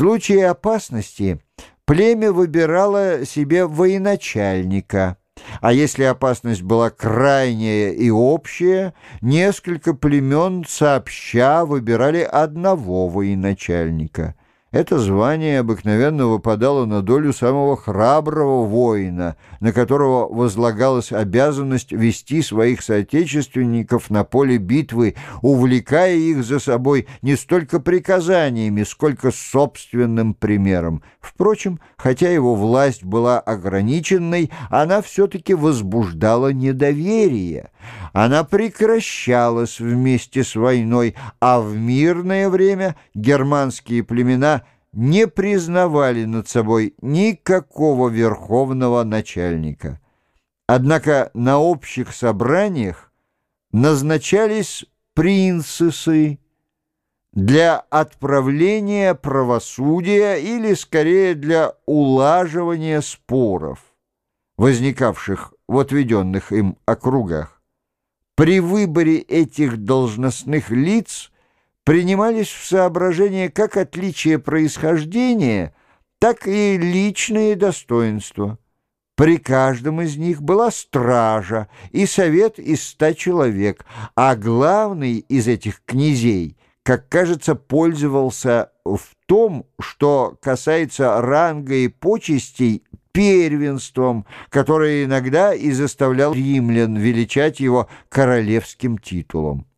случае опасности племя выбирало себе военачальника, а если опасность была крайняя и общая, несколько племен сообща выбирали одного военачальника – это звание обыкновенно выпадало на долю самого храброго воина, на которого возлагалась обязанность вести своих соотечественников на поле битвы, увлекая их за собой не столько приказаниями, сколько собственным примером. Впрочем, хотя его власть была ограниченной, она все-таки возбуждала недоверие. Она прекращалась вместе с войной, а в мирное время германские племена не признавали над собой никакого верховного начальника. Однако на общих собраниях назначались принцессы для отправления правосудия или, скорее, для улаживания споров, возникавших в отведенных им округах. При выборе этих должностных лиц принимались в соображение как отличие происхождения, так и личные достоинства. При каждом из них была стража и совет из ста человек, а главный из этих князей, как кажется, пользовался в том, что касается ранга и почестей, первенством, которое иногда и заставлял римлян величать его королевским титулом.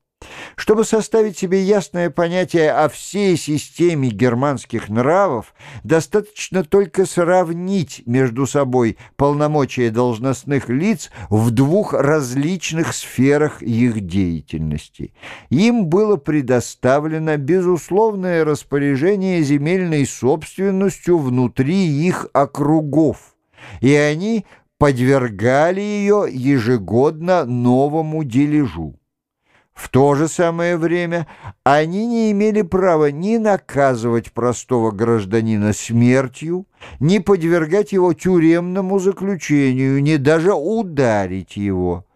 Чтобы составить себе ясное понятие о всей системе германских нравов, достаточно только сравнить между собой полномочия должностных лиц в двух различных сферах их деятельности. Им было предоставлено безусловное распоряжение земельной собственностью внутри их округов, и они подвергали ее ежегодно новому дележу. В то же самое время они не имели права ни наказывать простого гражданина смертью, ни подвергать его тюремному заключению, ни даже ударить его.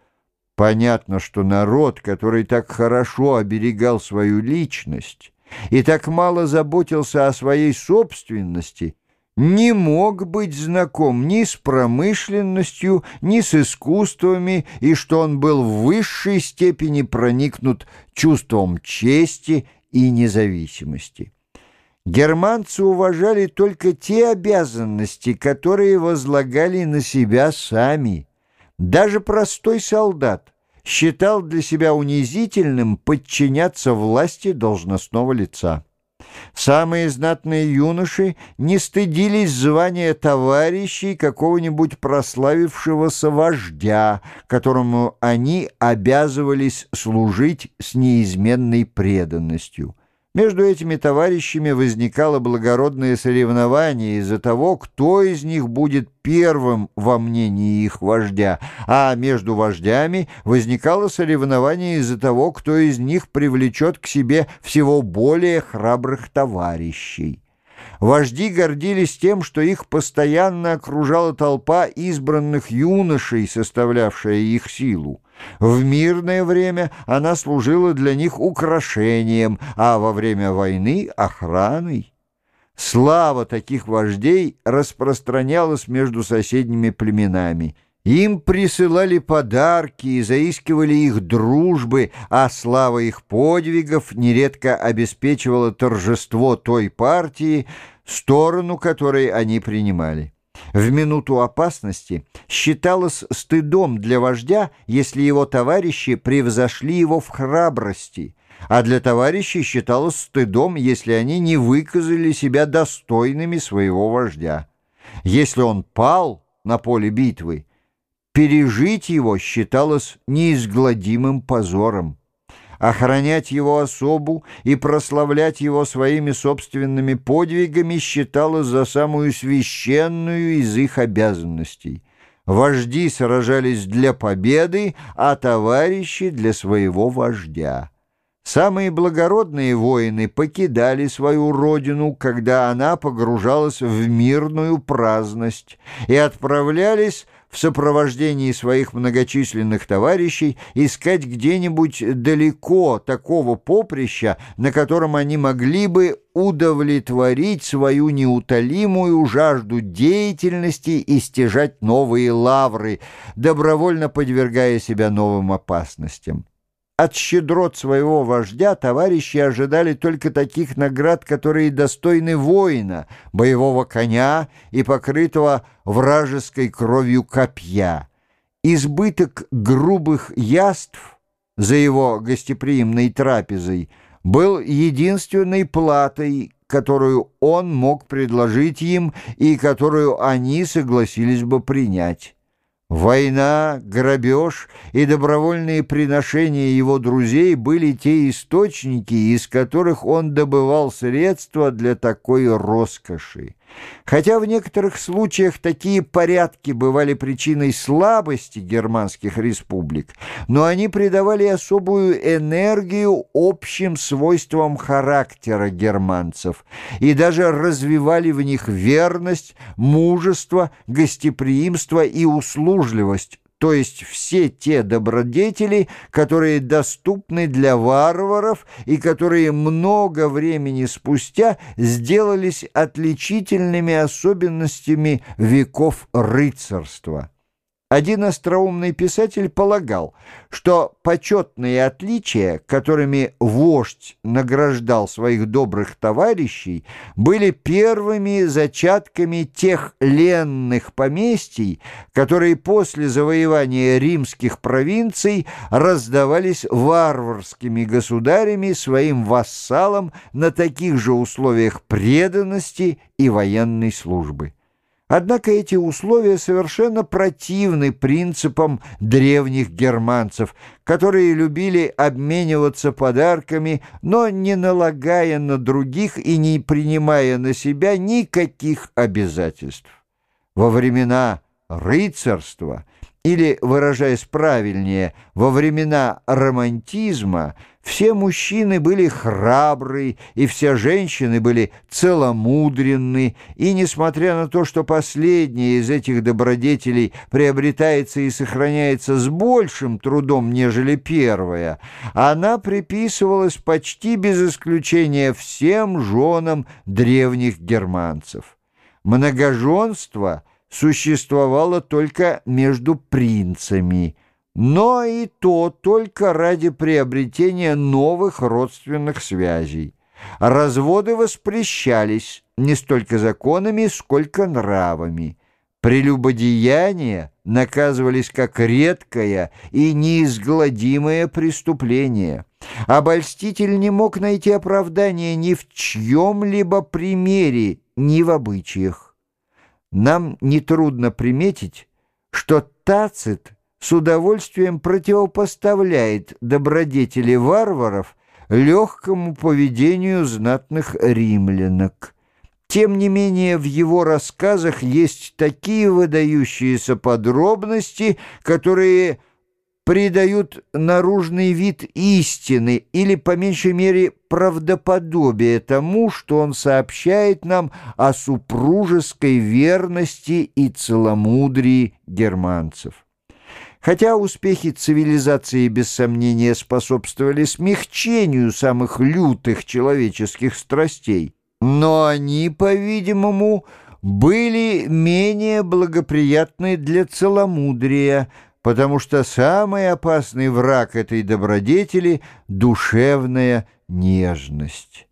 Понятно, что народ, который так хорошо оберегал свою личность и так мало заботился о своей собственности, не мог быть знаком ни с промышленностью, ни с искусствами, и что он был в высшей степени проникнут чувством чести и независимости. Германцы уважали только те обязанности, которые возлагали на себя сами. Даже простой солдат считал для себя унизительным подчиняться власти должностного лица. Самые знатные юноши не стыдились звания товарищей какого-нибудь прославившегося вождя, которому они обязывались служить с неизменной преданностью. Между этими товарищами возникало благородное соревнование из-за того, кто из них будет первым во мнении их вождя, а между вождями возникало соревнование из-за того, кто из них привлечет к себе всего более храбрых товарищей. Вожди гордились тем, что их постоянно окружала толпа избранных юношей, составлявшая их силу. В мирное время она служила для них украшением, а во время войны — охраной. Слава таких вождей распространялась между соседними племенами. Им присылали подарки и заискивали их дружбы, а слава их подвигов нередко обеспечивала торжество той партии, сторону которой они принимали. В минуту опасности считалось стыдом для вождя, если его товарищи превзошли его в храбрости, а для товарищей считалось стыдом, если они не выказали себя достойными своего вождя. Если он пал на поле битвы, пережить его считалось неизгладимым позором. Охранять его особу и прославлять его своими собственными подвигами считалось за самую священную из их обязанностей. Вожди сражались для победы, а товарищи для своего вождя. Самые благородные воины покидали свою родину, когда она погружалась в мирную праздность, и отправлялись в сопровождении своих многочисленных товарищей искать где-нибудь далеко такого поприща, на котором они могли бы удовлетворить свою неутолимую жажду деятельности и стяжать новые лавры, добровольно подвергая себя новым опасностям. От щедрот своего вождя товарищи ожидали только таких наград, которые достойны воина, боевого коня и покрытого вражеской кровью копья. Избыток грубых яств за его гостеприимной трапезой был единственной платой, которую он мог предложить им и которую они согласились бы принять. Война, грабеж и добровольные приношения его друзей были те источники, из которых он добывал средства для такой роскоши. Хотя в некоторых случаях такие порядки бывали причиной слабости германских республик, но они придавали особую энергию общим свойствам характера германцев и даже развивали в них верность, мужество, гостеприимство и услужливость, то есть все те добродетели, которые доступны для варваров и которые много времени спустя сделались отличительными особенностями веков рыцарства. Один остроумный писатель полагал, что почетные отличия, которыми вождь награждал своих добрых товарищей, были первыми зачатками тех ленных поместий, которые после завоевания римских провинций раздавались варварскими государями своим вассалам на таких же условиях преданности и военной службы. Однако эти условия совершенно противны принципам древних германцев, которые любили обмениваться подарками, но не налагая на других и не принимая на себя никаких обязательств. Во времена рыцарства – или, выражаясь правильнее, во времена романтизма все мужчины были храбры, и все женщины были целомудренны, и, несмотря на то, что последняя из этих добродетелей приобретается и сохраняется с большим трудом, нежели первая, она приписывалась почти без исключения всем женам древних германцев. Многоженство — существовало только между принцами, но и то только ради приобретения новых родственных связей. Разводы воспрещались не столько законами, сколько нравами. Прелюбодеяния наказывались как редкое и неизгладимое преступление. Обольститель не мог найти оправдания ни в чьем-либо примере, ни в обычаях нам нетрудно приметить, что Тацит с удовольствием противопоставляет добродетели варваров легкому поведению знатных римлянок. Тем не менее, в его рассказах есть такие выдающиеся подробности, которые придают наружный вид истины или, по меньшей мере, правдоподобие тому, что он сообщает нам о супружеской верности и целомудрии германцев. Хотя успехи цивилизации без сомнения способствовали смягчению самых лютых человеческих страстей, но они, по-видимому, были менее благоприятны для целомудрия, потому что самый опасный враг этой добродетели — душевная нежность.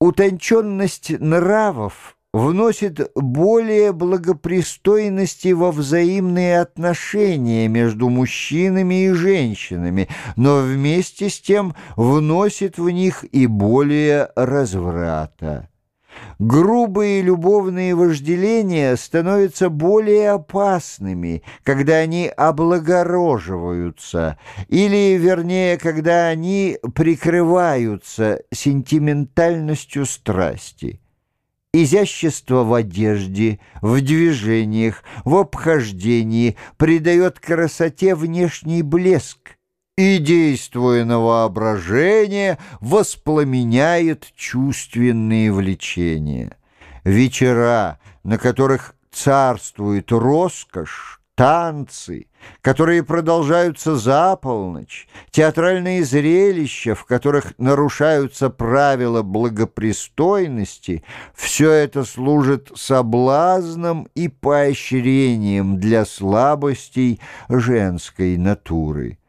Утонченность нравов вносит более благопристойности во взаимные отношения между мужчинами и женщинами, но вместе с тем вносит в них и более разврата. Грубые любовные вожделения становятся более опасными, когда они облагороживаются, или, вернее, когда они прикрываются сентиментальностью страсти. Изящество в одежде, в движениях, в обхождении придает красоте внешний блеск, и, действуя на воображение, воспламеняет чувственные влечения. Вечера, на которых царствует роскошь, танцы, которые продолжаются за полночь, театральные зрелища, в которых нарушаются правила благопристойности, все это служит соблазном и поощрением для слабостей женской натуры.